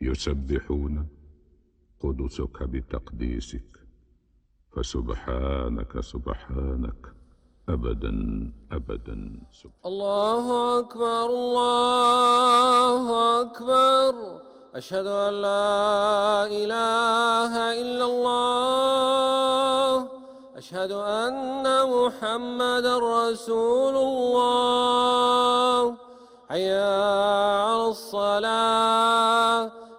يسبحون قدسك بتقديسك فسبحانك سبحانك أبدا أبدا سبحانك. الله أكبر الله أكبر. أشهد أن لا إله إلا الله. أشهد أن محمد رسول الله.